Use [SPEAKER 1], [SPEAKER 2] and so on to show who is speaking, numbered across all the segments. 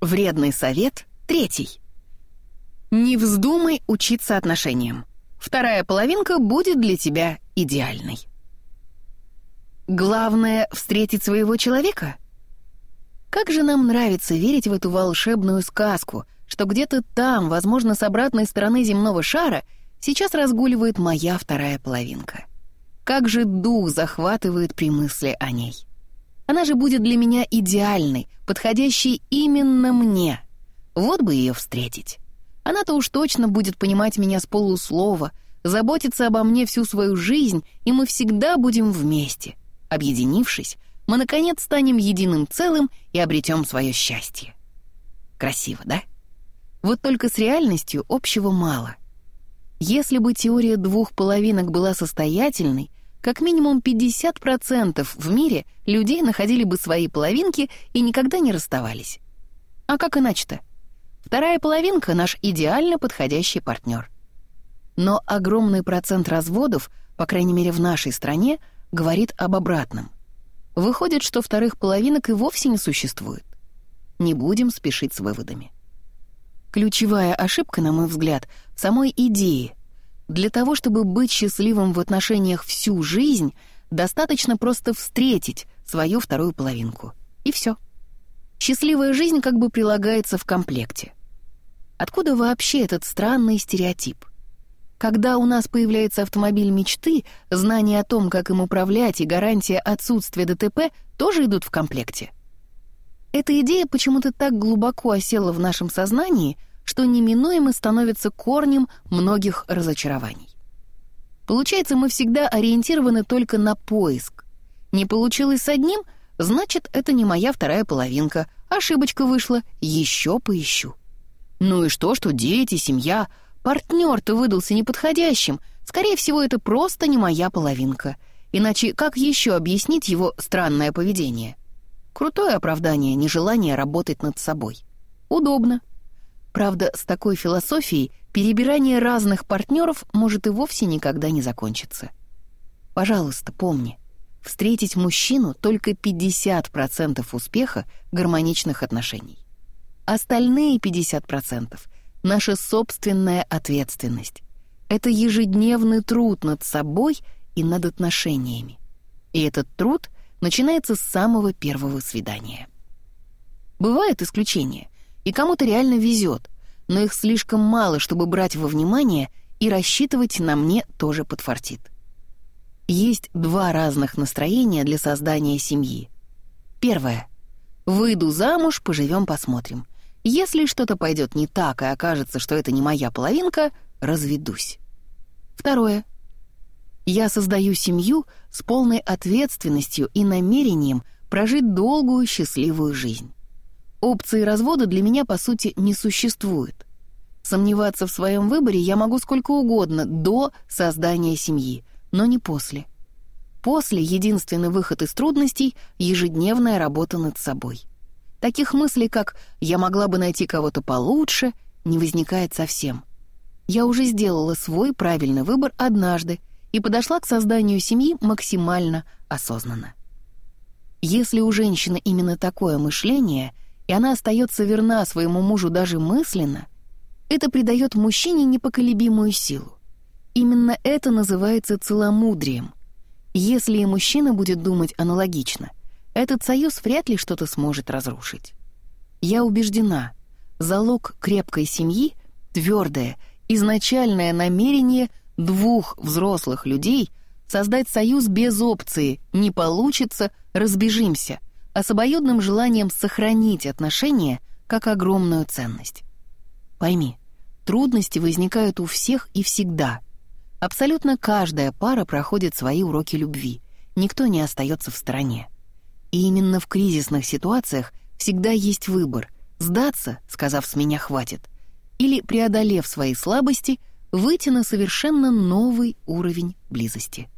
[SPEAKER 1] Вредный совет третий. Не вздумай учиться отношениям. Вторая половинка будет для тебя идеальной. Главное — встретить своего человека. Как же нам нравится верить в эту волшебную сказку, что где-то там, возможно, с обратной стороны земного шара, сейчас разгуливает моя вторая половинка. Как же дух захватывает при мысли о ней. Она же будет для меня идеальной, подходящей именно мне. Вот бы ее встретить. Она-то уж точно будет понимать меня с полуслова, заботиться обо мне всю свою жизнь, и мы всегда будем вместе. Объединившись, мы, наконец, станем единым целым и обретем свое счастье. Красиво, да? Вот только с реальностью общего мало. Если бы теория двух половинок была состоятельной, как минимум 50% в мире людей находили бы свои половинки и никогда не расставались. А как иначе-то? Вторая половинка — наш идеально подходящий партнер. Но огромный процент разводов, по крайней мере в нашей стране, говорит об обратном. Выходит, что вторых половинок и вовсе не существует. Не будем спешить с выводами. Ключевая ошибка, на мой взгляд, в самой идее. Для того, чтобы быть счастливым в отношениях всю жизнь, достаточно просто встретить свою вторую половинку. И все. Счастливая жизнь как бы прилагается в комплекте. Откуда вообще этот странный стереотип? Когда у нас появляется автомобиль мечты, знание о том, как им управлять и гарантия отсутствия ДТП тоже идут в комплекте. Эта идея почему-то так глубоко осела в нашем сознании, что неминуемо становится корнем многих разочарований. Получается, мы всегда ориентированы только на поиск. Не получилось с одним, значит, это не моя вторая половинка, ошибочка вышла, еще поищу. Ну и что, что дети, семья — Партнер-то выдался неподходящим. Скорее всего, это просто не моя половинка. Иначе как еще объяснить его странное поведение? Крутое оправдание нежелания работать над собой. Удобно. Правда, с такой философией перебирание разных партнеров может и вовсе никогда не закончиться. Пожалуйста, помни, встретить мужчину только 50% успеха гармоничных отношений. Остальные 50% наша собственная ответственность. Это ежедневный труд над собой и над отношениями. И этот труд начинается с самого первого свидания. Бывают исключения, и кому-то реально везет, но их слишком мало, чтобы брать во внимание и рассчитывать на мне тоже подфартит. Есть два разных настроения для создания семьи. Первое. Выйду замуж, поживем, посмотрим — если что-то пойдет не так и окажется, что это не моя половинка, разведусь. Второе. Я создаю семью с полной ответственностью и намерением прожить долгую счастливую жизнь. Опции развода для меня, по сути, не существует. Сомневаться в своем выборе я могу сколько угодно до создания семьи, но не после. После единственный выход из трудностей — ежедневная работа над собой. Таких мыслей, как «я могла бы найти кого-то получше», не возникает совсем. Я уже сделала свой правильный выбор однажды и подошла к созданию семьи максимально осознанно. Если у женщины именно такое мышление, и она остается верна своему мужу даже мысленно, это придает мужчине непоколебимую силу. Именно это называется целомудрием. Если и мужчина будет думать аналогично, этот союз вряд ли что-то сможет разрушить. Я убеждена, залог крепкой семьи — твердое, изначальное намерение двух взрослых людей создать союз без опции «не получится, разбежимся», а с обоюдным желанием сохранить отношения как огромную ценность. Пойми, трудности возникают у всех и всегда. Абсолютно каждая пара проходит свои уроки любви, никто не остается в стороне. И именно в кризисных ситуациях всегда есть выбор — сдаться, сказав «с меня хватит», или, преодолев свои слабости, выйти на совершенно новый уровень близости.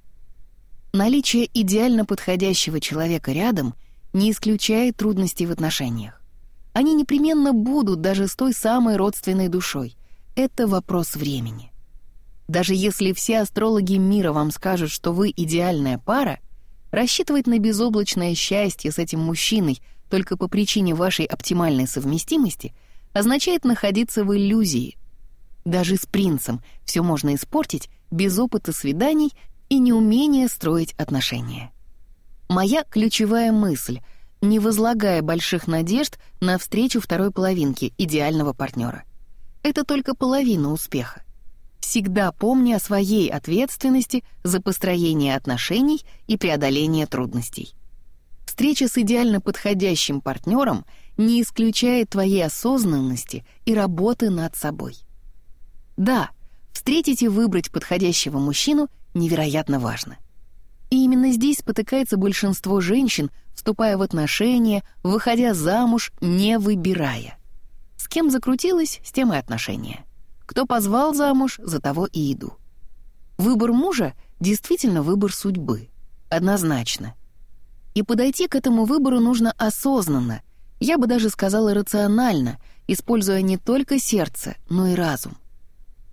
[SPEAKER 1] Наличие идеально подходящего человека рядом не исключает трудностей в отношениях. Они непременно будут даже с той самой родственной душой. Это вопрос времени. Даже если все астрологи мира вам скажут, что вы идеальная пара — Рассчитывать на безоблачное счастье с этим мужчиной, только по причине вашей оптимальной совместимости, означает находиться в иллюзии. Даже с принцем все можно испортить без опыта свиданий и неумения строить отношения. Моя ключевая мысль — не возлагая больших надежд на встречу второй половинки идеального партнера. Это только половина успеха. Всегда помни о своей ответственности за построение отношений и преодоление трудностей. Встреча с идеально подходящим партнером не исключает твоей осознанности и работы над собой. Да, встретить и выбрать подходящего мужчину невероятно важно. И именно здесь спотыкается большинство женщин, вступая в отношения, выходя замуж, не выбирая. С кем закрутилась, с тем и отношения. Кто позвал замуж, за того и иду. Выбор мужа действительно выбор судьбы. Однозначно. И подойти к этому выбору нужно осознанно, я бы даже сказала рационально, используя не только сердце, но и разум.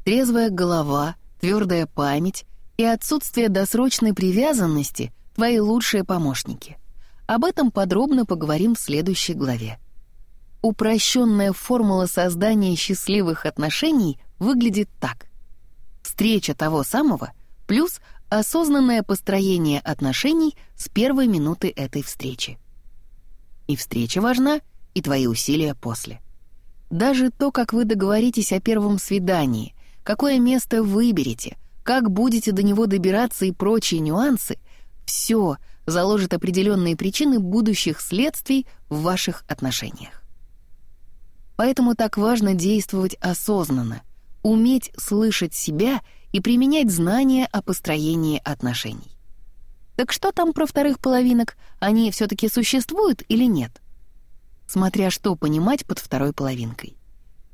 [SPEAKER 1] Трезвая голова, твердая память и отсутствие досрочной привязанности — твои лучшие помощники. Об этом подробно поговорим в следующей главе. Упрощенная формула создания счастливых отношений выглядит так. Встреча того самого плюс осознанное построение отношений с первой минуты этой встречи. И встреча важна, и твои усилия после. Даже то, как вы договоритесь о первом свидании, какое место выберете, как будете до него добираться и прочие нюансы, все заложит определенные причины будущих следствий в ваших отношениях. Поэтому так важно действовать осознанно, уметь слышать себя и применять знания о построении отношений. Так что там про вторых половинок? Они все-таки существуют или нет? Смотря что понимать под второй половинкой.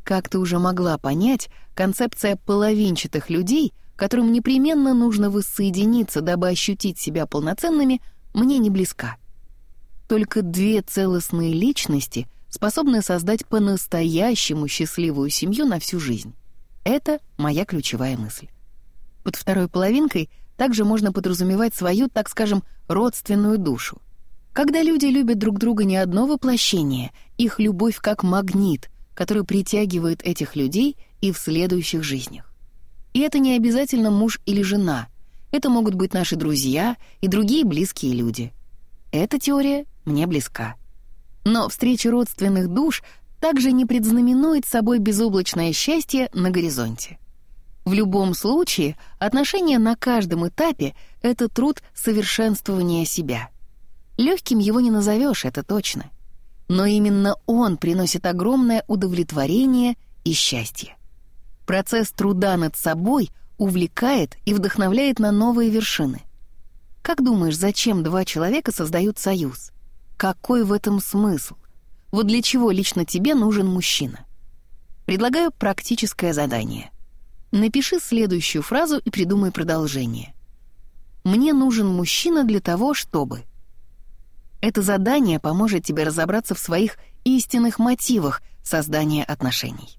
[SPEAKER 1] Как ты уже могла понять, концепция половинчатых людей, которым непременно нужно воссоединиться, дабы ощутить себя полноценными, мне не близка. Только две целостные личности способны создать по-настоящему счастливую семью на всю жизнь. Это моя ключевая мысль. Под второй половинкой также можно подразумевать свою, так скажем, родственную душу. Когда люди любят друг друга не одно воплощение, их любовь как магнит, который притягивает этих людей и в следующих жизнях. И это не обязательно муж или жена. Это могут быть наши друзья и другие близкие люди. Эта теория мне близка. Но встреча родственных душ также не предзнаменует собой безоблачное счастье на горизонте. В любом случае, отношения на каждом этапе — это труд совершенствования себя. Легким его не назовешь, это точно. Но именно он приносит огромное удовлетворение и счастье. Процесс труда над собой увлекает и вдохновляет на новые вершины. Как думаешь, зачем два человека создают союз? Какой в этом смысл? Вот для чего лично тебе нужен мужчина? Предлагаю практическое задание. Напиши следующую фразу и придумай продолжение. «Мне нужен мужчина для того, чтобы...» Это задание поможет тебе разобраться в своих истинных мотивах создания отношений.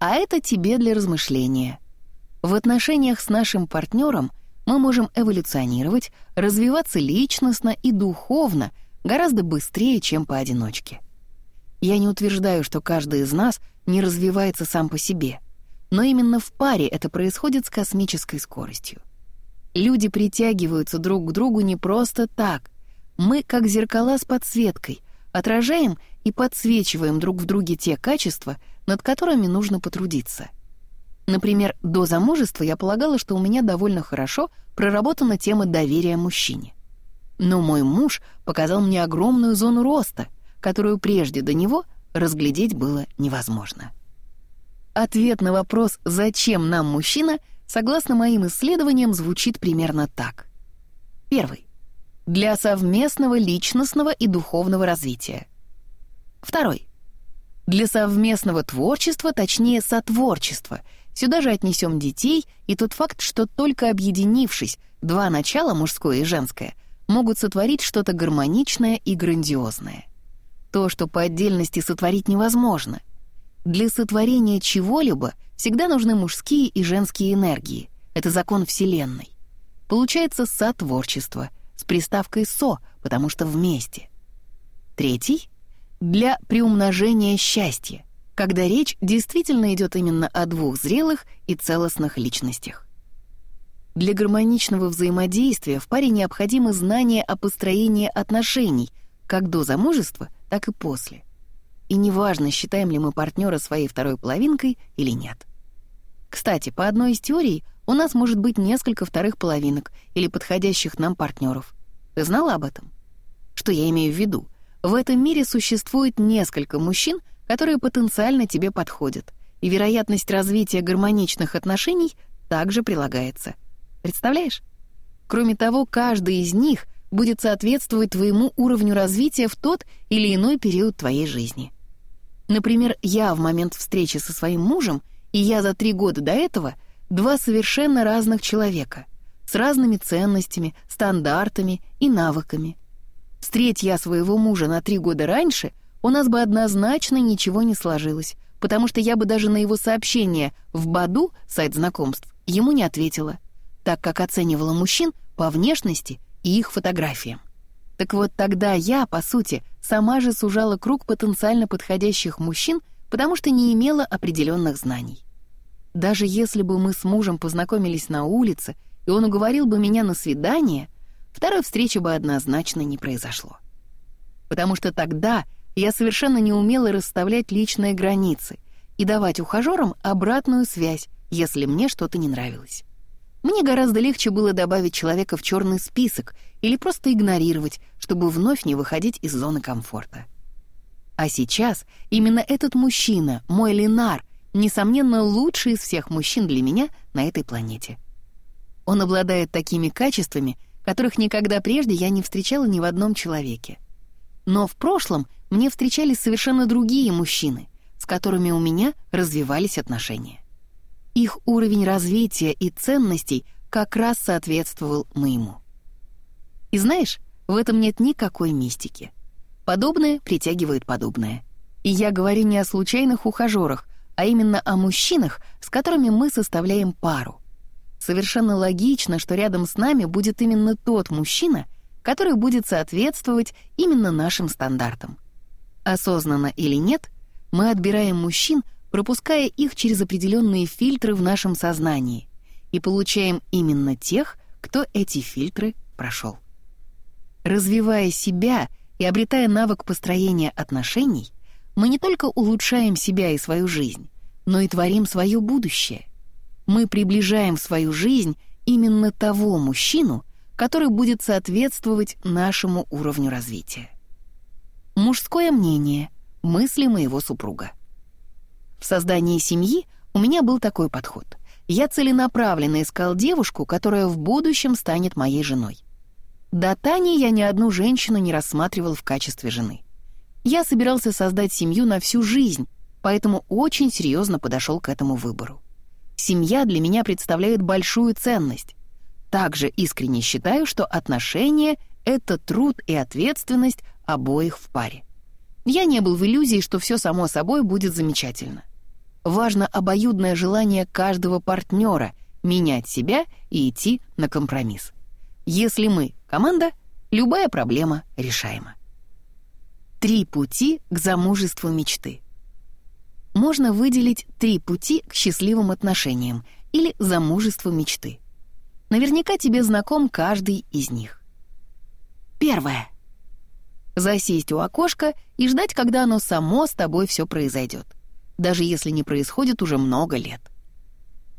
[SPEAKER 1] А это тебе для размышления. В отношениях с нашим партнером мы можем эволюционировать, развиваться личностно и духовно гораздо быстрее, чем поодиночке. Я не утверждаю, что каждый из нас не развивается сам по себе, но именно в паре это происходит с космической скоростью. Люди притягиваются друг к другу не просто так. Мы, как зеркала с подсветкой, отражаем и подсвечиваем друг в друге те качества, над которыми нужно потрудиться. Например, до замужества я полагала, что у меня довольно хорошо проработана тема доверия мужчине. Но мой муж показал мне огромную зону роста — которую прежде до него разглядеть было невозможно. Ответ на вопрос «Зачем нам мужчина?» согласно моим исследованиям звучит примерно так. Первый. Для совместного личностного и духовного развития. Второй. Для совместного творчества, точнее сотворчества. Сюда же отнесем детей и тот факт, что только объединившись, два начала, мужское и женское, могут сотворить что-то гармоничное и грандиозное то, что по отдельности сотворить невозможно. Для сотворения чего-либо всегда нужны мужские и женские энергии. Это закон Вселенной. Получается сотворчество с приставкой «со», потому что вместе. Третий для приумножения счастья, когда речь действительно идет именно о двух зрелых и целостных личностях. Для гармоничного взаимодействия в паре необходимо знание о построении отношений как до замужества, так и после. И неважно, считаем ли мы партнера своей второй половинкой или нет. Кстати, по одной из теорий у нас может быть несколько вторых половинок или подходящих нам партнеров. Ты знала об этом? Что я имею в виду? В этом мире существует несколько мужчин, которые потенциально тебе подходят, и вероятность развития гармоничных отношений также прилагается. Представляешь? Кроме того, каждый из них будет соответствовать твоему уровню развития в тот или иной период твоей жизни. Например, я в момент встречи со своим мужем и я за три года до этого — два совершенно разных человека, с разными ценностями, стандартами и навыками. Встреть я своего мужа на три года раньше, у нас бы однозначно ничего не сложилось, потому что я бы даже на его сообщение в Баду, сайт знакомств, ему не ответила, так как оценивала мужчин по внешности и их фотографиям. Так вот тогда я, по сути, сама же сужала круг потенциально подходящих мужчин, потому что не имела определенных знаний. Даже если бы мы с мужем познакомились на улице, и он уговорил бы меня на свидание, второй встречи бы однозначно не произошло. Потому что тогда я совершенно не умела расставлять личные границы и давать ухажерам обратную связь, если мне что-то не нравилось. Мне гораздо легче было добавить человека в черный список или просто игнорировать, чтобы вновь не выходить из зоны комфорта. А сейчас именно этот мужчина, мой Ленар, несомненно, лучший из всех мужчин для меня на этой планете. Он обладает такими качествами, которых никогда прежде я не встречала ни в одном человеке. Но в прошлом мне встречались совершенно другие мужчины, с которыми у меня развивались отношения. Их уровень развития и ценностей как раз соответствовал моему. И знаешь, в этом нет никакой мистики. Подобное притягивает подобное. И я говорю не о случайных ухажерах, а именно о мужчинах, с которыми мы составляем пару. Совершенно логично, что рядом с нами будет именно тот мужчина, который будет соответствовать именно нашим стандартам. Осознанно или нет, мы отбираем мужчин, пропуская их через определенные фильтры в нашем сознании, и получаем именно тех, кто эти фильтры прошел. Развивая себя и обретая навык построения отношений — мы не только улучшаем себя и свою жизнь, но и творим свое будущее. Мы приближаем в свою жизнь именно того мужчину, который будет соответствовать нашему уровню развития. Мужское мнение, мысли моего супруга. В создании семьи у меня был такой подход. Я целенаправленно искал девушку, которая в будущем станет моей женой. До Тани я ни одну женщину не рассматривал в качестве жены. Я собирался создать семью на всю жизнь, поэтому очень серьезно подошел к этому выбору. Семья для меня представляет большую ценность. Также искренне считаю, что отношения — это труд и ответственность обоих в паре. Я не был в иллюзии, что все само собой будет замечательно. Важно обоюдное желание каждого партнера менять себя и идти на компромисс. Если мы — команда, любая проблема решаема. Три пути к замужеству мечты. Можно выделить три пути к счастливым отношениям или замужеству мечты. Наверняка тебе знаком каждый из них. Первое. Засесть у окошка и ждать, когда оно само с тобой все произойдет, даже если не происходит уже много лет.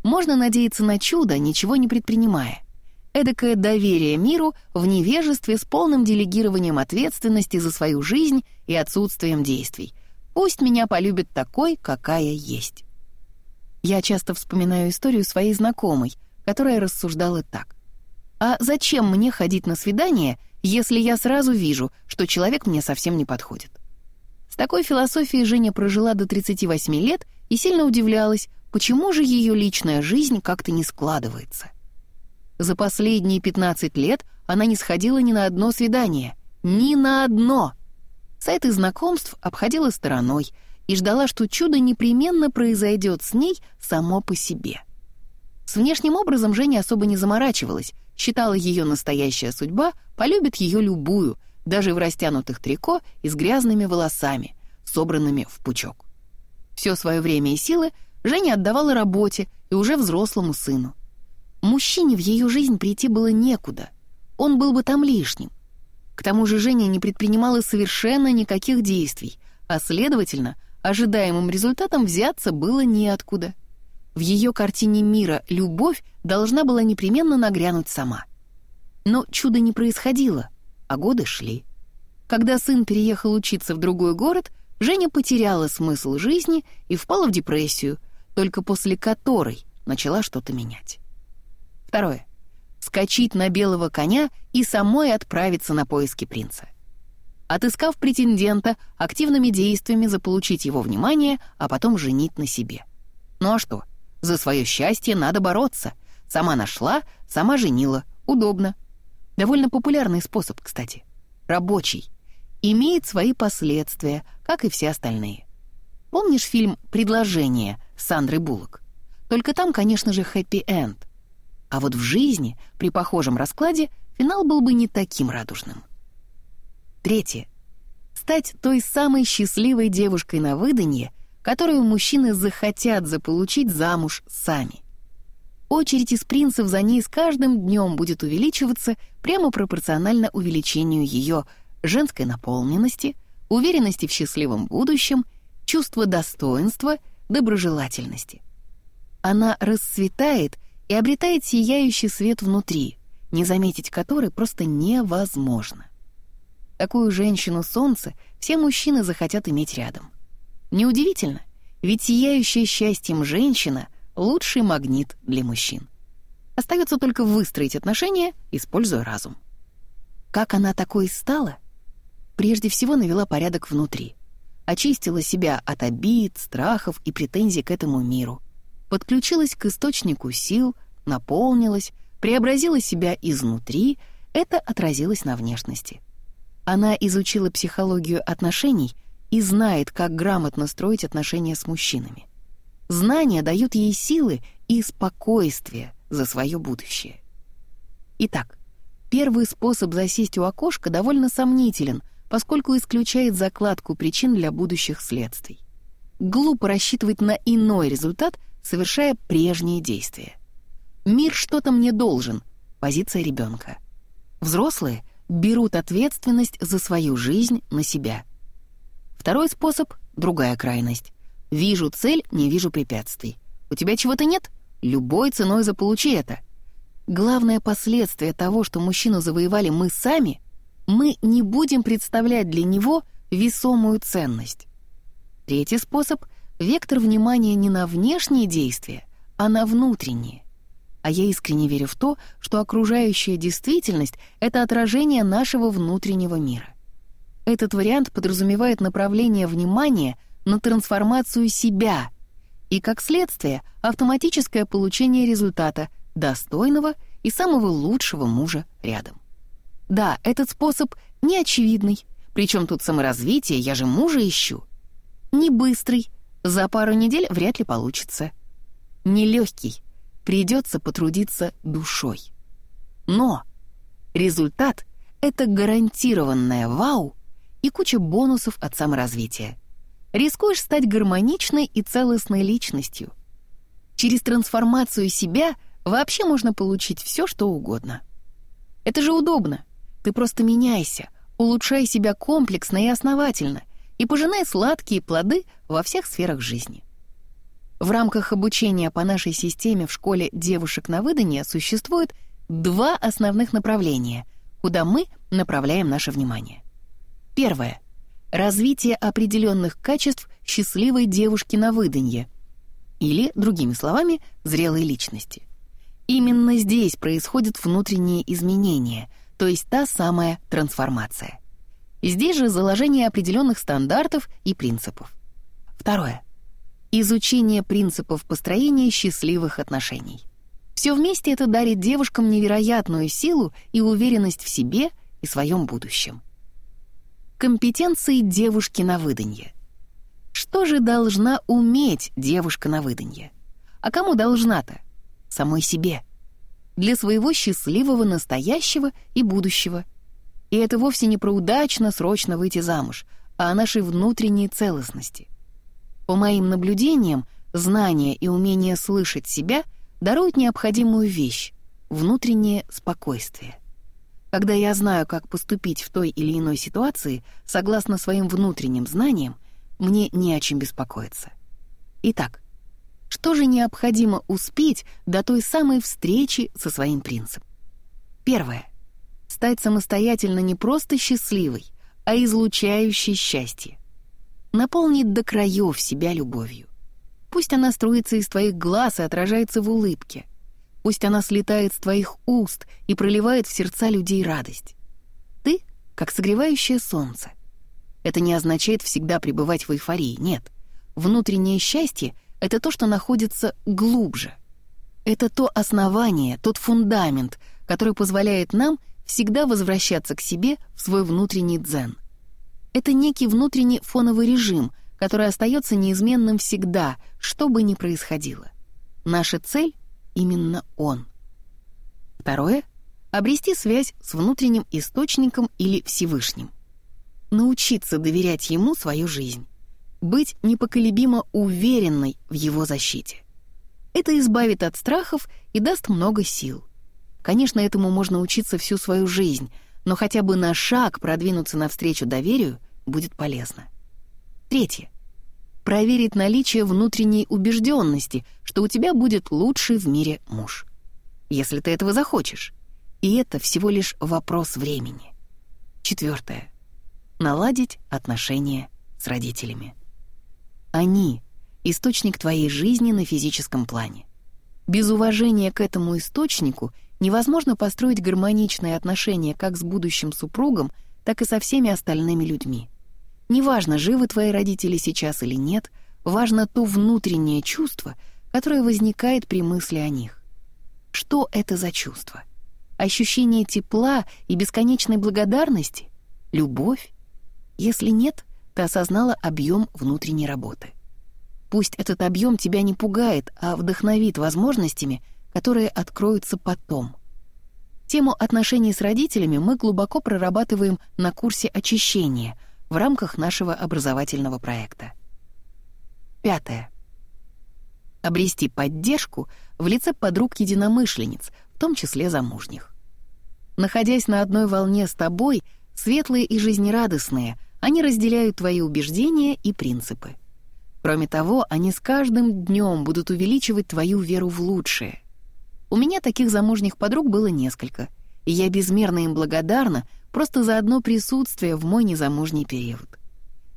[SPEAKER 1] Можно надеяться на чудо, ничего не предпринимая — эдакое доверие миру в невежестве с полным делегированием ответственности за свою жизнь и отсутствием действий. Пусть меня полюбит такой, какая есть. Я часто вспоминаю историю своей знакомой, которая рассуждала так. «А зачем мне ходить на свидание, если я сразу вижу, что человек мне совсем не подходит?» С такой философией Женя прожила до 38 лет и сильно удивлялась, почему же ее личная жизнь как-то не складывается. За последние 15 лет она не сходила ни на одно свидание. Ни на одно! Сайты знакомств обходила стороной и ждала, что чудо непременно произойдет с ней само по себе. С внешним образом Женя особо не заморачивалась, считала ее настоящая судьба, полюбит ее любую, даже в растянутых трико и с грязными волосами, собранными в пучок. Все свое время и силы Женя отдавала работе и уже взрослому сыну. Мужчине в ее жизнь прийти было некуда, он был бы там лишним. К тому же Женя не предпринимала совершенно никаких действий, а, следовательно, ожидаемым результатом взяться было неоткуда. В ее картине мира любовь должна была непременно нагрянуть сама. Но чудо не происходило, а годы шли. Когда сын переехал учиться в другой город, Женя потеряла смысл жизни и впала в депрессию, только после которой начала что-то менять. Второе. Скочить на белого коня и самой отправиться на поиски принца. Отыскав претендента, активными действиями заполучить его внимание, а потом женить на себе. Ну а что? За свое счастье надо бороться. Сама нашла, сама женила. Удобно. Довольно популярный способ, кстати. Рабочий. Имеет свои последствия, как и все остальные. Помнишь фильм «Предложение» с Сандрой Буллок? Только там, конечно же, хэппи-энд. А вот в жизни, при похожем раскладе, финал был бы не таким радужным. Третье. Стать той самой счастливой девушкой на выданье, которую мужчины захотят заполучить замуж сами. Очередь из принцев за ней с каждым днем будет увеличиваться прямо пропорционально увеличению ее женской наполненности, уверенности в счастливом будущем, чувства достоинства, доброжелательности. Она расцветает и обретает сияющий свет внутри, не заметить который просто невозможно. Такую женщину солнце все мужчины захотят иметь рядом. Неудивительно, ведь сияющая счастьем женщина — лучший магнит для мужчин. Остается только выстроить отношения, используя разум. Как она такой стала? Прежде всего навела порядок внутри. Очистила себя от обид, страхов и претензий к этому миру. Подключилась к источнику сил, наполнилась, преобразила себя изнутри, это отразилось на внешности. Она изучила психологию отношений и знает, как грамотно строить отношения с мужчинами. Знания дают ей силы и спокойствие за свое будущее. Итак, первый способ засесть у окошка довольно сомнителен, поскольку исключает закладку причин для будущих следствий. Глупо рассчитывать на иной результат, совершая прежние действия. Мир что-то мне должен, позиция ребенка. Взрослые берут ответственность за свою жизнь на себя. Второй способ — другая крайность. Вижу цель, не вижу препятствий. У тебя чего-то нет? Любой ценой заполучи это. Главное последствие того, что мужчину завоевали мы сами, мы не будем представлять для него весомую ценность. Третий способ — вектор внимания не на внешние действия, а на внутренние. А я искренне верю в то, что окружающая действительность — это отражение нашего внутреннего мира. Этот вариант подразумевает направление внимания на трансформацию себя и, как следствие, автоматическое получение результата, достойного и самого лучшего мужа рядом. Да, этот способ не очевидный, причем тут саморазвитие, я же мужа ищу. Не быстрый, за пару недель вряд ли получится. Нелегкий, придется потрудиться душой. Но результат — это гарантированное вау и куча бонусов от саморазвития. Рискуешь стать гармоничной и целостной личностью. Через трансформацию себя вообще можно получить все, что угодно. Это же удобно. Ты просто меняйся, улучшай себя комплексно и основательно и пожинай сладкие плоды во всех сферах жизни. В рамках обучения по нашей системе в школе девушек на выданье существует два основных направления, куда мы направляем наше внимание. Первое — развитие определенных качеств счастливой девушки на выданье, или, другими словами, зрелой личности. Именно здесь происходят внутренние изменения, то есть та самая трансформация. Здесь же заложение определенных стандартов и принципов. Второе — изучение принципов построения счастливых отношений. Все вместе это дарит девушкам невероятную силу и уверенность в себе и своем будущем. Компетенции девушки на выданье. Что же должна уметь девушка на выданье? А кому должна-то? Самой себе. Для своего счастливого настоящего и будущего. И это вовсе не про удачно срочно выйти замуж, а о нашей внутренней целостности. По моим наблюдениям, знание и умение слышать себя даруют необходимую вещь — внутреннее спокойствие. Когда я знаю, как поступить в той или иной ситуации, согласно своим внутренним знаниям, мне не о чем беспокоиться. Итак, что же необходимо успеть до той самой встречи со своим принцем? Первое. Стать самостоятельно не просто счастливой, а излучающей счастье. Наполнить до краев себя любовью. Пусть она струится из твоих глаз и отражается в улыбке. Пусть она слетает с твоих уст и проливает в сердца людей радость. Ты — как согревающее солнце. Это не означает всегда пребывать в эйфории, нет. Внутреннее счастье — это то, что находится глубже. Это то основание, тот фундамент, который позволяет нам всегда возвращаться к себе в свой внутренний дзен. Это некий внутренний фоновый режим, который остается неизменным всегда, что бы ни происходило. Наша цель именно он. Второе — обрести связь с внутренним источником или Всевышним. Научиться доверять ему свою жизнь. Быть непоколебимо уверенной в его защите. Это избавит от страхов и даст много сил. Конечно, этому можно учиться всю свою жизнь, но хотя бы на шаг продвинуться навстречу доверию будет полезно. Третье проверить наличие внутренней убежденности, что у тебя будет лучший в мире муж. Если ты этого захочешь. И это всего лишь вопрос времени. Четвертое. Наладить отношения с родителями. Они — источник твоей жизни на физическом плане. Без уважения к этому источнику невозможно построить гармоничные отношения как с будущим супругом, так и со всеми остальными людьми. Неважно, живы твои родители сейчас или нет, важно то внутреннее чувство, которое возникает при мысли о них. Что это за чувство? Ощущение тепла и бесконечной благодарности? Любовь? Если нет, ты осознала объем внутренней работы. Пусть этот объем тебя не пугает, а вдохновит возможностями, которые откроются потом. Тему отношений с родителями мы глубоко прорабатываем на курсе очищения — в рамках нашего образовательного проекта. Пятое. Обрести поддержку в лице подруг-единомышленниц, в том числе замужних. Находясь на одной волне с тобой, светлые и жизнерадостные, они разделяют твои убеждения и принципы. Кроме того, они с каждым днем будут увеличивать твою веру в лучшее. У меня таких замужних подруг было несколько, и я безмерно им благодарна просто за одно присутствие в мой незамужний период.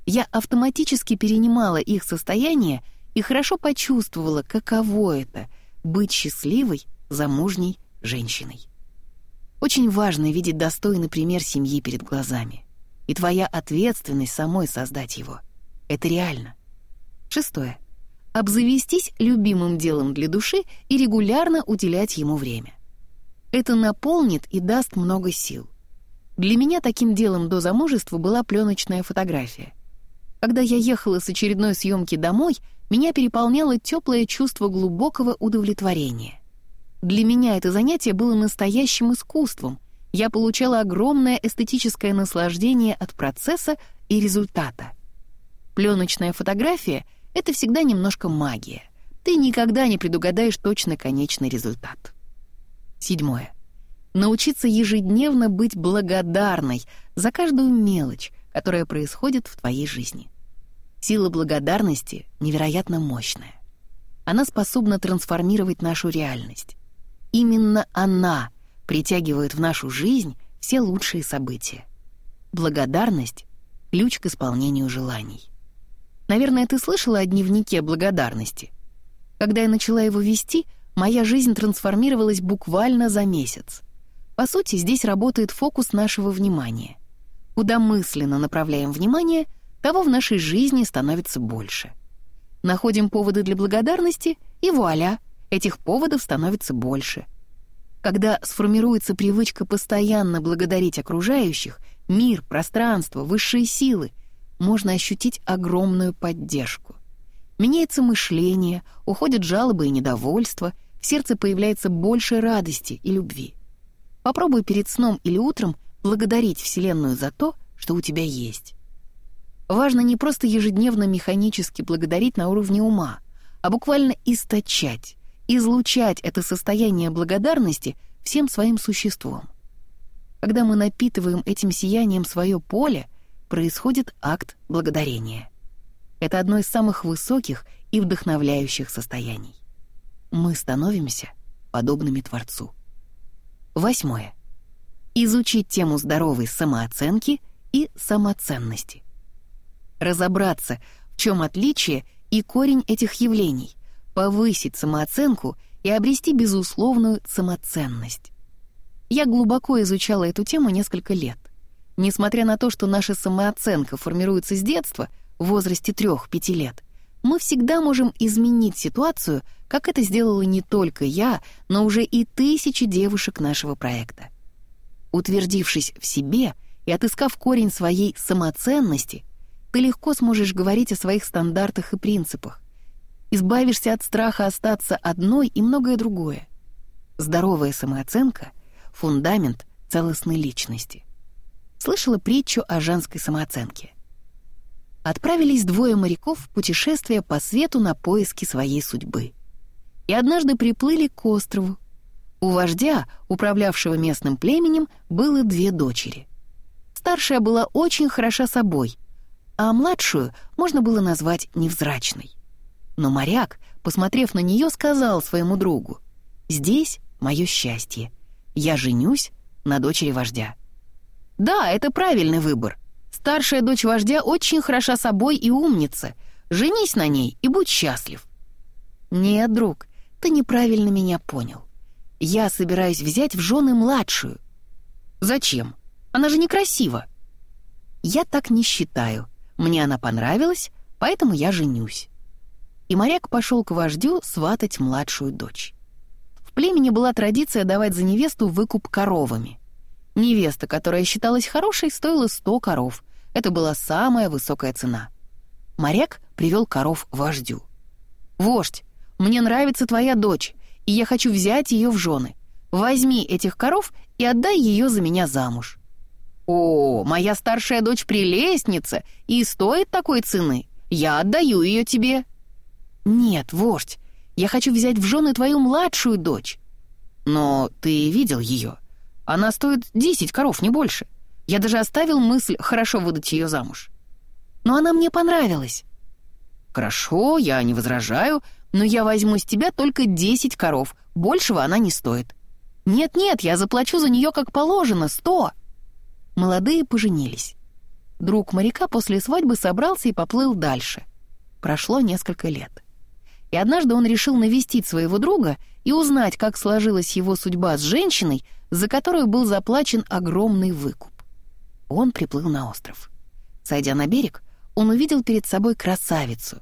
[SPEAKER 1] Я автоматически перенимала их состояние и хорошо почувствовала, каково это — быть счастливой, замужней женщиной. Очень важно видеть достойный пример семьи перед глазами. И твоя ответственность самой создать его. Это реально. Шестое. Обзавестись любимым делом для души и регулярно уделять ему время. Это наполнит и даст много сил. Для меня таким делом до замужества была пленочная фотография. Когда я ехала с очередной съемки домой, меня переполняло теплое чувство глубокого удовлетворения. Для меня это занятие было настоящим искусством. Я получала огромное эстетическое наслаждение от процесса и результата. Пленочная фотография — это всегда немножко магия. Ты никогда не предугадаешь точно конечный результат. Седьмое научиться ежедневно быть благодарной за каждую мелочь, которая происходит в твоей жизни. Сила благодарности невероятно мощная. Она способна трансформировать нашу реальность. Именно она притягивает в нашу жизнь все лучшие события. Благодарность — ключ к исполнению желаний. Наверное, ты слышала о дневнике благодарности. Когда я начала его вести, моя жизнь трансформировалась буквально за месяц. По сути, здесь работает фокус нашего внимания. Куда мысленно направляем внимание, того в нашей жизни становится больше. Находим поводы для благодарности, и вуаля, этих поводов становится больше. Когда сформируется привычка постоянно благодарить окружающих, мир, пространство, высшие силы, можно ощутить огромную поддержку. Меняется мышление, уходят жалобы и недовольство, в сердце появляется больше радости и любви. Попробуй перед сном или утром благодарить Вселенную за то, что у тебя есть. Важно не просто ежедневно механически благодарить на уровне ума, а буквально источать, излучать это состояние благодарности всем своим существом. Когда мы напитываем этим сиянием свое поле, происходит акт благодарения. Это одно из самых высоких и вдохновляющих состояний. Мы становимся подобными Творцу. Восьмое. Изучить тему здоровой самооценки и самоценности. Разобраться, в чем отличие и корень этих явлений, повысить самооценку и обрести безусловную самоценность. Я глубоко изучала эту тему несколько лет. Несмотря на то, что наша самооценка формируется с детства, в возрасте 3-5 лет, мы всегда можем изменить ситуацию, как это сделала не только я, но уже и тысячи девушек нашего проекта. Утвердившись в себе и отыскав корень своей самоценности, ты легко сможешь говорить о своих стандартах и принципах, избавишься от страха остаться одной и многое другое. Здоровая самооценка — фундамент целостной личности. Слышала притчу о женской самооценке. Отправились двое моряков в путешествие по свету на поиски своей судьбы. И однажды приплыли к острову. У вождя, управлявшего местным племенем, было две дочери. Старшая была очень хороша собой, а младшую можно было назвать невзрачной. Но моряк, посмотрев на нее, сказал своему другу, «Здесь мое счастье. Я женюсь на дочери вождя». «Да, это правильный выбор. Старшая дочь вождя очень хороша собой и умница. Женись на ней и будь счастлив». «Нет, друг, ты неправильно меня понял. Я собираюсь взять в жены младшую». «Зачем? Она же некрасива». «Я так не считаю. Мне она понравилась, поэтому я женюсь» и моряк пошел к вождю сватать младшую дочь. В племени была традиция давать за невесту выкуп коровами. Невеста, которая считалась хорошей, стоила 100 коров. Это была самая высокая цена. Моряк привел коров вождю. «Вождь, мне нравится твоя дочь, и я хочу взять ее в жены. Возьми этих коров и отдай ее за меня замуж». «О, моя старшая дочь прелестница и стоит такой цены. Я отдаю ее тебе», «Нет, вождь, я хочу взять в жены твою младшую дочь». «Но ты видел ее? Она стоит десять коров, не больше. Я даже оставил мысль хорошо выдать ее замуж». «Но она мне понравилась». «Хорошо, я не возражаю, но я возьму с тебя только десять коров, большего она не стоит». «Нет-нет, я заплачу за нее как положено, сто». Молодые поженились. Друг моряка после свадьбы собрался и поплыл дальше. Прошло несколько лет и однажды он решил навестить своего друга и узнать, как сложилась его судьба с женщиной, за которую был заплачен огромный выкуп. Он приплыл на остров. Сойдя на берег, он увидел перед собой красавицу.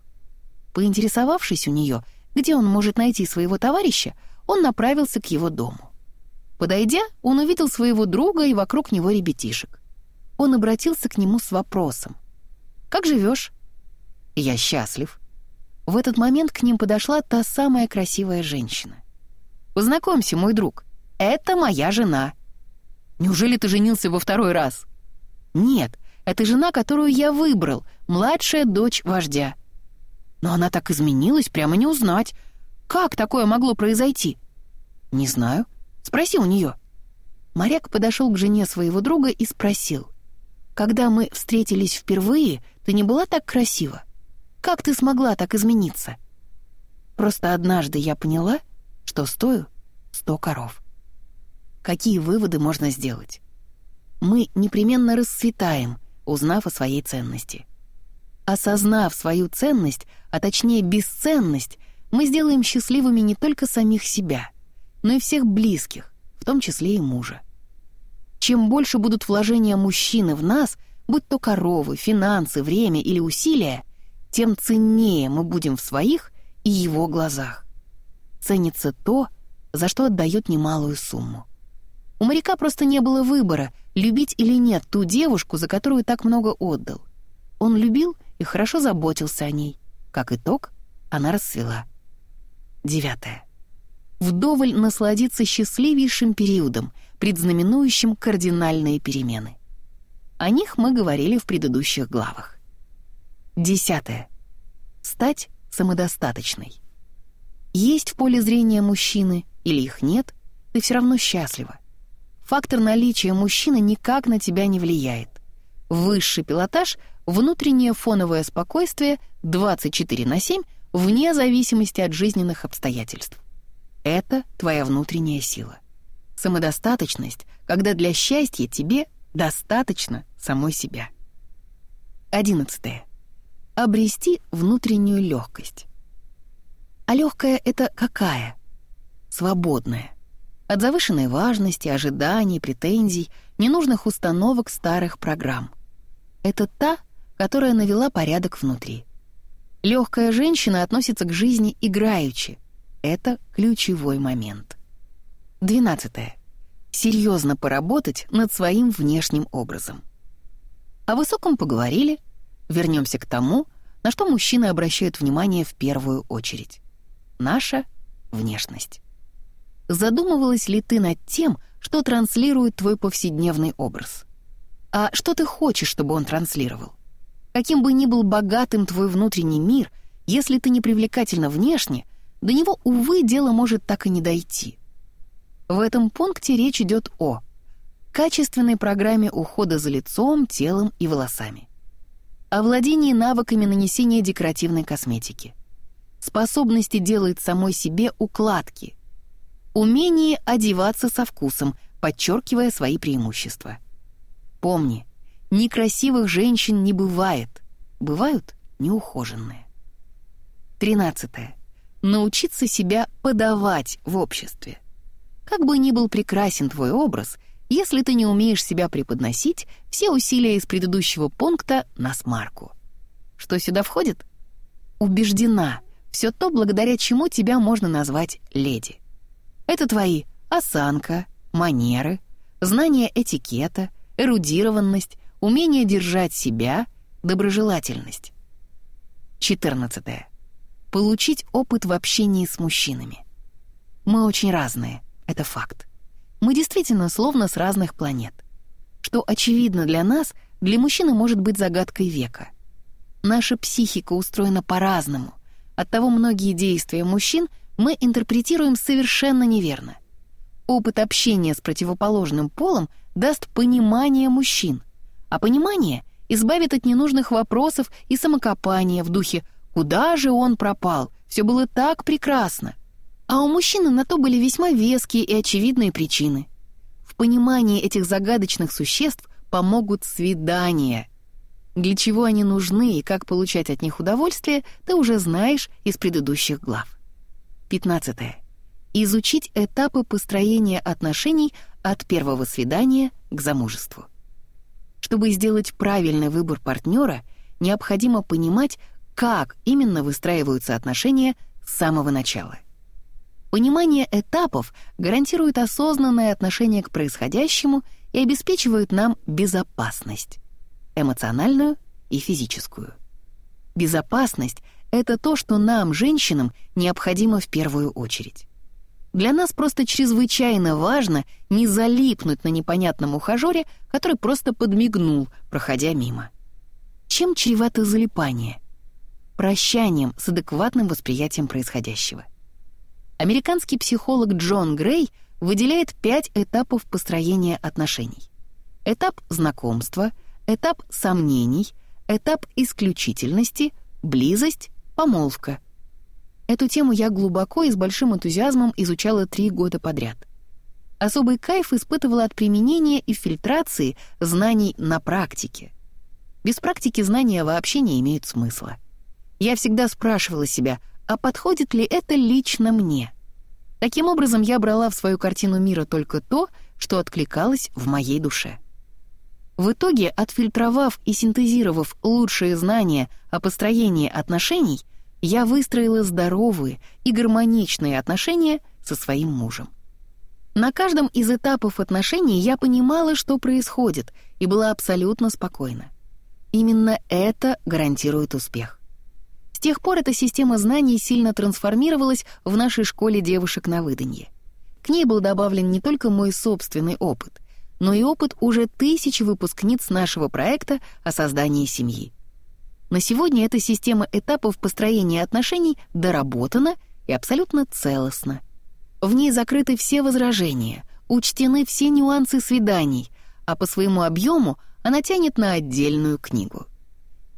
[SPEAKER 1] Поинтересовавшись у нее, где он может найти своего товарища, он направился к его дому. Подойдя, он увидел своего друга и вокруг него ребятишек. Он обратился к нему с вопросом. «Как живешь?» «Я счастлив», в этот момент к ним подошла та самая красивая женщина. «Познакомься, мой друг, это моя жена». «Неужели ты женился во второй раз?» «Нет, это жена, которую я выбрал, младшая дочь вождя». «Но она так изменилась, прямо не узнать. Как такое могло произойти?» «Не знаю. Спроси у нее». Моряк подошел к жене своего друга и спросил. «Когда мы встретились впервые, ты не была так красива?» Как ты смогла так измениться? Просто однажды я поняла, что стою сто коров. Какие выводы можно сделать? Мы непременно расцветаем, узнав о своей ценности. Осознав свою ценность, а точнее бесценность, мы сделаем счастливыми не только самих себя, но и всех близких, в том числе и мужа. Чем больше будут вложения мужчины в нас, будь то коровы, финансы, время или усилия, тем ценнее мы будем в своих и его глазах. Ценится то, за что отдает немалую сумму. У моряка просто не было выбора, любить или нет ту девушку, за которую так много отдал. Он любил и хорошо заботился о ней. Как итог, она расцвела. Девятое. Вдоволь насладиться счастливейшим периодом, предзнаменующим кардинальные перемены. О них мы говорили в предыдущих главах. Десятое. Стать самодостаточной. Есть в поле зрения мужчины или их нет, ты все равно счастлива. Фактор наличия мужчины никак на тебя не влияет. Высший пилотаж — внутреннее фоновое спокойствие 24 на 7 вне зависимости от жизненных обстоятельств. Это твоя внутренняя сила. Самодостаточность, когда для счастья тебе достаточно самой себя. 11. Обрести внутреннюю легкость. А легкая — это какая? Свободная. От завышенной важности, ожиданий, претензий, ненужных установок старых программ. Это та, которая навела порядок внутри. Легкая женщина относится к жизни играючи. Это ключевой момент. 12. Серьезно поработать над своим внешним образом. О высоком поговорили, вернемся к тому, на что мужчины обращают внимание в первую очередь. Наша внешность. Задумывалась ли ты над тем, что транслирует твой повседневный образ? А что ты хочешь, чтобы он транслировал? Каким бы ни был богатым твой внутренний мир, если ты не привлекательна внешне, до него, увы, дело может так и не дойти. В этом пункте речь идет о качественной программе ухода за лицом, телом и волосами, о владении навыками нанесения декоративной косметики, способности делать самой себе укладки, умение одеваться со вкусом, подчеркивая свои преимущества. Помни, некрасивых женщин не бывает, бывают неухоженные. 13. Научиться себя подавать в обществе. Как бы ни был прекрасен твой образ, если ты не умеешь себя преподносить, все усилия из предыдущего пункта на смарку. Что сюда входит? Убеждена, все то, благодаря чему тебя можно назвать леди. Это твои осанка, манеры, знание этикета, эрудированность, умение держать себя, доброжелательность. 14. Получить опыт в общении с мужчинами. Мы очень разные, это факт. Мы действительно словно с разных планет. Что очевидно для нас, для мужчины может быть загадкой века. Наша психика устроена по-разному. Оттого многие действия мужчин мы интерпретируем совершенно неверно. Опыт общения с противоположным полом даст понимание мужчин, а понимание избавит от ненужных вопросов и самокопания в духе «Куда же он пропал? Все было так прекрасно!» А у мужчины на то были весьма веские и очевидные причины. В понимании этих загадочных существ помогут свидания. Для чего они нужны и как получать от них удовольствие, ты уже знаешь из предыдущих глав. 15. Изучить этапы построения отношений от первого свидания к замужеству. Чтобы сделать правильный выбор партнера, необходимо понимать, как именно выстраиваются отношения с самого начала. Понимание этапов гарантирует осознанное отношение к происходящему и обеспечивает нам безопасность, эмоциональную и физическую. Безопасность — это то, что нам, женщинам, необходимо в первую очередь. Для нас просто чрезвычайно важно не залипнуть на непонятном ухажёре, который просто подмигнул, проходя мимо. Чем чревато залипание? Прощанием с адекватным восприятием происходящего. Американский психолог Джон Грей выделяет пять этапов построения отношений. Этап знакомства, этап сомнений, этап исключительности, близость, помолвка. Эту тему я глубоко и с большим энтузиазмом изучала три года подряд. Особый кайф испытывала от применения и фильтрации знаний на практике. Без практики знания вообще не имеют смысла. Я всегда спрашивала себя — а подходит ли это лично мне. Таким образом, я брала в свою картину мира только то, что откликалось в моей душе. В итоге, отфильтровав и синтезировав лучшие знания о построении отношений, я выстроила здоровые и гармоничные отношения со своим мужем. На каждом из этапов отношений я понимала, что происходит, и была абсолютно спокойна. Именно это гарантирует успех тех пор эта система знаний сильно трансформировалась в нашей школе девушек на выданье. К ней был добавлен не только мой собственный опыт, но и опыт уже тысяч выпускниц нашего проекта о создании семьи. На сегодня эта система этапов построения отношений доработана и абсолютно целостна. В ней закрыты все возражения, учтены все нюансы свиданий, а по своему объему она тянет на отдельную книгу.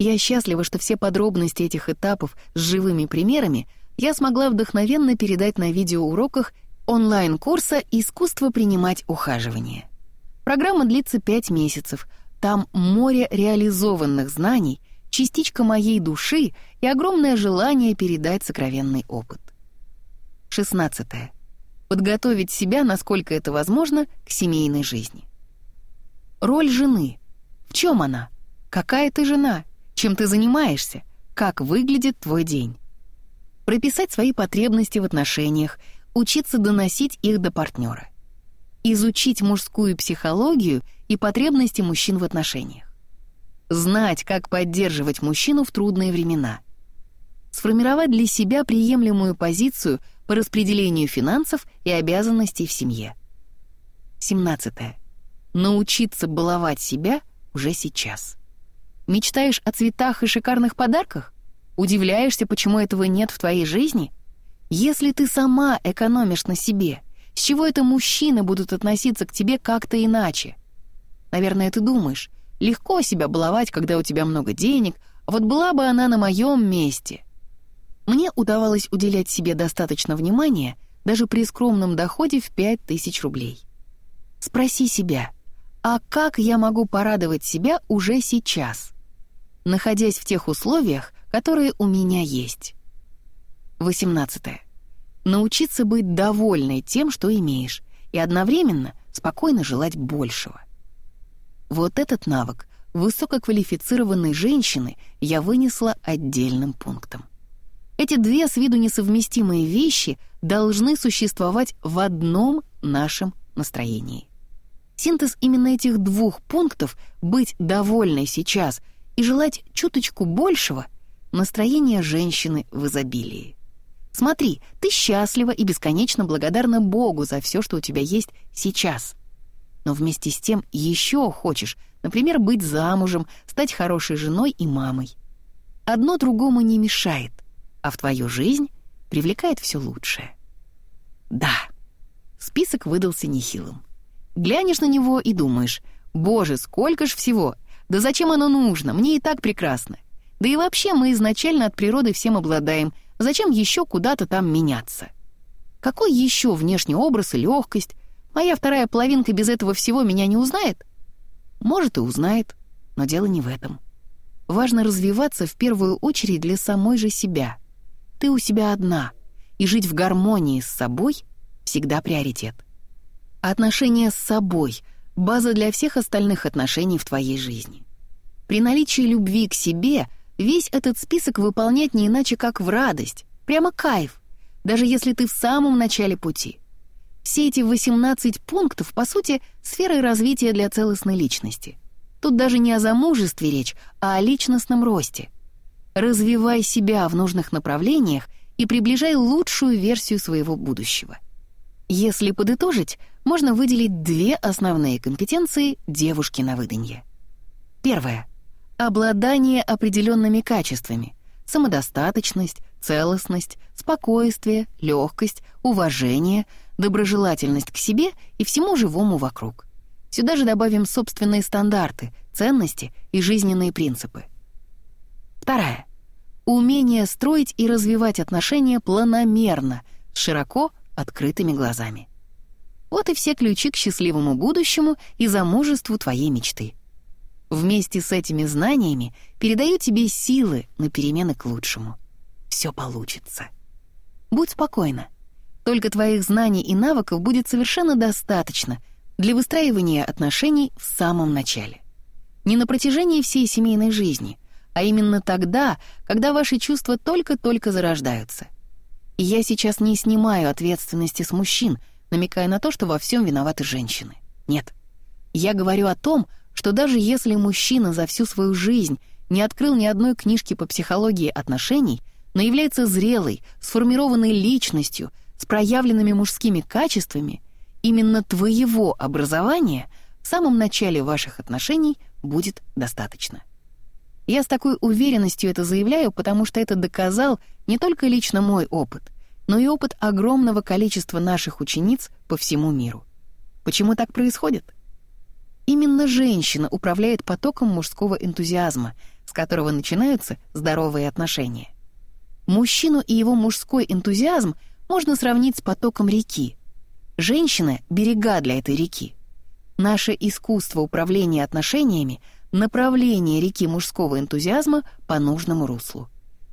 [SPEAKER 1] Я счастлива, что все подробности этих этапов с живыми примерами я смогла вдохновенно передать на видеоуроках онлайн-курса «Искусство принимать ухаживание». Программа длится 5 месяцев. Там море реализованных знаний, частичка моей души и огромное желание передать сокровенный опыт. 16. Подготовить себя, насколько это возможно, к семейной жизни. Роль жены. В чем она? Какая ты жена? Чем ты занимаешься? Как выглядит твой день? Прописать свои потребности в отношениях, учиться доносить их до партнера. Изучить мужскую психологию и потребности мужчин в отношениях. Знать, как поддерживать мужчину в трудные времена. Сформировать для себя приемлемую позицию по распределению финансов и обязанностей в семье. 17. Научиться баловать себя уже сейчас. Мечтаешь о цветах и шикарных подарках? Удивляешься, почему этого нет в твоей жизни? Если ты сама экономишь на себе, с чего это мужчины будут относиться к тебе как-то иначе? Наверное, ты думаешь, легко себя баловать, когда у тебя много денег, вот была бы она на моем месте. Мне удавалось уделять себе достаточно внимания даже при скромном доходе в 5000 рублей. Спроси себя, а как я могу порадовать себя уже сейчас? находясь в тех условиях, которые у меня есть. 18. Научиться быть довольной тем, что имеешь, и одновременно спокойно желать большего. Вот этот навык высококвалифицированной женщины я вынесла отдельным пунктом. Эти две с виду несовместимые вещи должны существовать в одном нашем настроении. Синтез именно этих двух пунктов «быть довольной сейчас» и желать чуточку большего — настроение женщины в изобилии. Смотри, ты счастлива и бесконечно благодарна Богу за все, что у тебя есть сейчас. Но вместе с тем еще хочешь, например, быть замужем, стать хорошей женой и мамой. Одно другому не мешает, а в твою жизнь привлекает все лучшее. Да, список выдался нехилым. Глянешь на него и думаешь, «Боже, сколько ж всего! Да зачем оно нужно? Мне и так прекрасно. Да и вообще мы изначально от природы всем обладаем. Зачем еще куда-то там меняться? Какой еще внешний образ и легкость? Моя вторая половинка без этого всего меня не узнает? Может, и узнает, но дело не в этом. Важно развиваться в первую очередь для самой же себя. Ты у себя одна, и жить в гармонии с собой всегда приоритет. Отношения с собой — база для всех остальных отношений в твоей жизни. При наличии любви к себе весь этот список выполнять не иначе, как в радость, прямо кайф, даже если ты в самом начале пути. Все эти 18 пунктов, по сути, сферы развития для целостной личности. Тут даже не о замужестве речь, а о личностном росте. Развивай себя в нужных направлениях и приближай лучшую версию своего будущего. Если подытожить, можно выделить две основные компетенции девушки на выданье. Первое. Обладание определенными качествами. Самодостаточность, целостность, спокойствие, легкость, уважение, доброжелательность к себе и всему живому вокруг. Сюда же добавим собственные стандарты, ценности и жизненные принципы. Вторая. Умение строить и развивать отношения планомерно, широко открытыми глазами. Вот и все ключи к счастливому будущему и замужеству твоей мечты. Вместе с этими знаниями передаю тебе силы на перемены к лучшему. Все получится. Будь спокойна. Только твоих знаний и навыков будет совершенно достаточно для выстраивания отношений в самом начале. Не на протяжении всей семейной жизни, а именно тогда, когда ваши чувства только-только зарождаются. И я сейчас не снимаю ответственности с мужчин, намекая на то, что во всем виноваты женщины. Нет. Я говорю о том, что даже если мужчина за всю свою жизнь не открыл ни одной книжки по психологии отношений, но является зрелой, сформированной личностью, с проявленными мужскими качествами, именно твоего образования в самом начале ваших отношений будет достаточно. Я с такой уверенностью это заявляю, потому что это доказал не только лично мой опыт, но и опыт огромного количества наших учениц по всему миру. Почему так происходит? Именно женщина управляет потоком мужского энтузиазма, с которого начинаются здоровые отношения. Мужчину и его мужской энтузиазм можно сравнить с потоком реки. Женщина — берега для этой реки. Наше искусство управления отношениями — направление реки мужского энтузиазма по нужному руслу.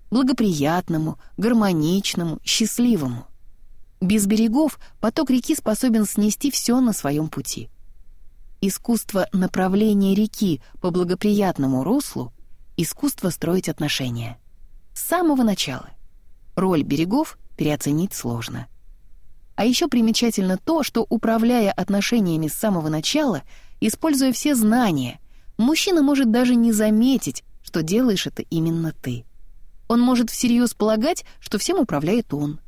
[SPEAKER 1] Благоприятному, гармоничному, счастливому. Без берегов поток реки способен снести все на своем пути. Искусство направления реки по благоприятному руслу — искусство строить отношения. С самого начала. Роль берегов переоценить сложно. А еще примечательно то, что, управляя отношениями с самого начала, используя все знания, мужчина может даже не заметить, что делаешь это именно ты. Он может всерьез полагать, что всем управляет он.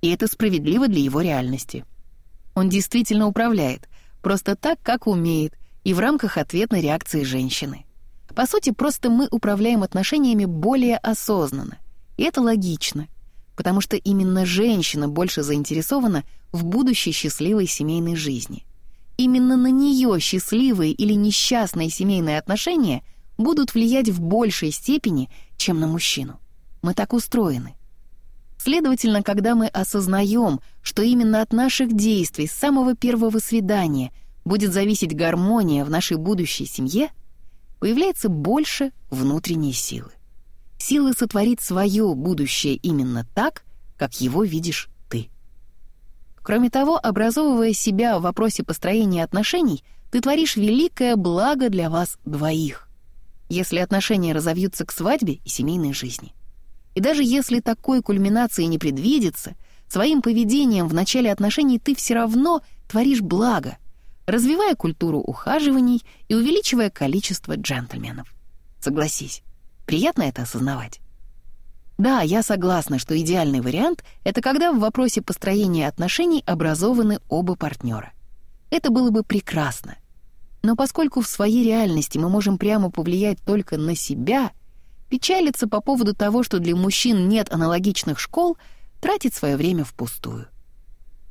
[SPEAKER 1] И это справедливо для его реальности. Он действительно управляет, просто так, как умеет, и в рамках ответной реакции женщины. По сути, просто мы управляем отношениями более осознанно. И это логично, потому что именно женщина больше заинтересована в будущей счастливой семейной жизни. Именно на нее счастливые или несчастные семейные отношения будут влиять в большей степени, чем на мужчину. Мы так устроены. Следовательно, когда мы осознаем, что именно от наших действий с самого первого свидания будет зависеть гармония в нашей будущей семье — появляется больше внутренней силы. Силы сотворить свое будущее именно так, как его видишь ты. Кроме того, образовывая себя в вопросе построения отношений, ты творишь великое благо для вас двоих, если отношения разовьются к свадьбе и семейной жизни. И даже если такой кульминации не предвидится, своим поведением в начале отношений ты все равно творишь благо, развивая культуру ухаживаний и увеличивая количество джентльменов. Согласись, приятно это осознавать. Да, я согласна, что идеальный вариант — это когда в вопросе построения отношений образованы оба партнера. Это было бы прекрасно. Но поскольку в своей реальности мы можем прямо повлиять только на себя, печалиться по поводу того, что для мужчин нет аналогичных школ, тратить свое время впустую.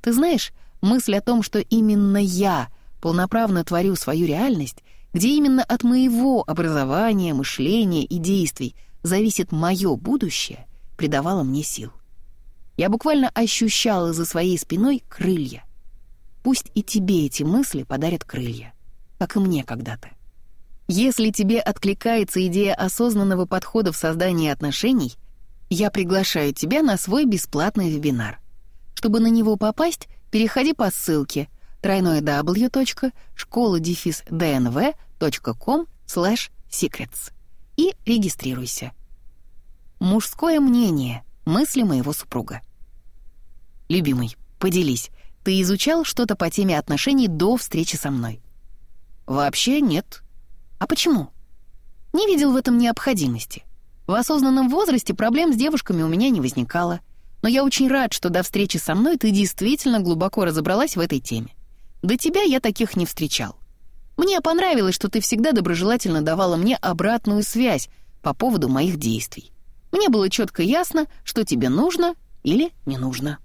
[SPEAKER 1] Ты знаешь, мысль о том, что именно я — полноправно творю свою реальность, где именно от моего образования, мышления и действий зависит мое будущее, придавало мне сил. Я буквально ощущала за своей спиной крылья. Пусть и тебе эти мысли подарят крылья, как и мне когда-то. Если тебе откликается идея осознанного подхода в создании отношений, я приглашаю тебя на свой бесплатный вебинар. Чтобы на него попасть, переходи по ссылке — тройное w.школа-dnv.com secrets и регистрируйся. Мужское мнение, мысли моего супруга. Любимый, поделись, ты изучал что-то по теме отношений до встречи со мной? Вообще нет. А почему? Не видел в этом необходимости. В осознанном возрасте проблем с девушками у меня не возникало. Но я очень рад, что до встречи со мной ты действительно глубоко разобралась в этой теме. До тебя я таких не встречал. Мне понравилось, что ты всегда доброжелательно давала мне обратную связь по поводу моих действий. Мне было четко ясно, что тебе нужно или не нужно.